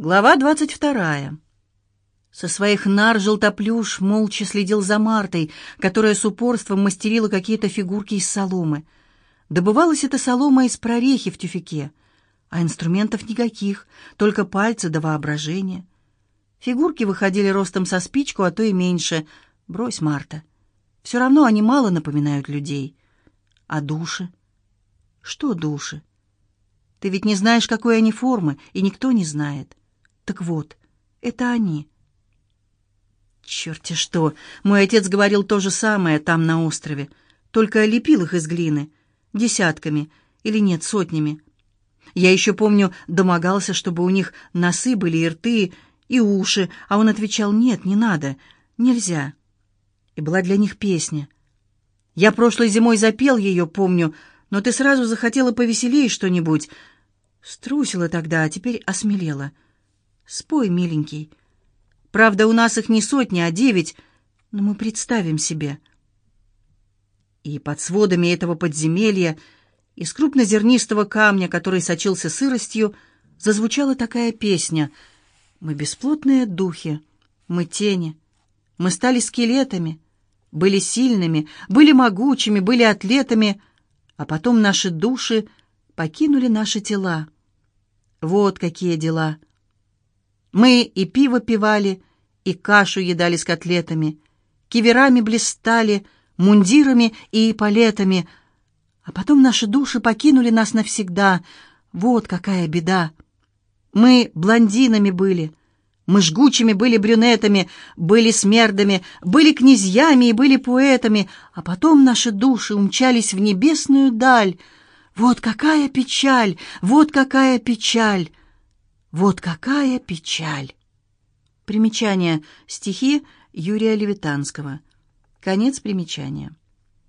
Глава двадцать вторая. Со своих нар желтоплюш молча следил за Мартой, которая с упорством мастерила какие-то фигурки из соломы. Добывалась эта солома из прорехи в тюфяке, а инструментов никаких, только пальцы до воображения. Фигурки выходили ростом со спичку, а то и меньше. Брось, Марта. Все равно они мало напоминают людей. А души? Что души? Ты ведь не знаешь, какой они формы, и никто не знает. Так вот, это они. Черт-те что! Мой отец говорил то же самое там, на острове. Только лепил их из глины. Десятками. Или нет, сотнями. Я еще помню, домогался, чтобы у них носы были и рты, и уши, а он отвечал «нет, не надо, нельзя». И была для них песня. Я прошлой зимой запел ее, помню, но ты сразу захотела повеселее что-нибудь. Струсила тогда, а теперь осмелела. Спой, миленький. Правда, у нас их не сотни, а девять, но мы представим себе. И под сводами этого подземелья, из крупнозернистого камня, который сочился сыростью, зазвучала такая песня. «Мы бесплотные духи, мы тени, мы стали скелетами, были сильными, были могучими, были атлетами, а потом наши души покинули наши тела. Вот какие дела!» Мы и пиво пивали, и кашу едали с котлетами, киверами блистали, мундирами и палетами, а потом наши души покинули нас навсегда. Вот какая беда! Мы блондинами были, мы жгучими были брюнетами, были смердами, были князьями и были поэтами, а потом наши души умчались в небесную даль. Вот какая печаль! Вот какая печаль! Вот какая печаль! Примечание. Стихи Юрия Левитанского. Конец примечания.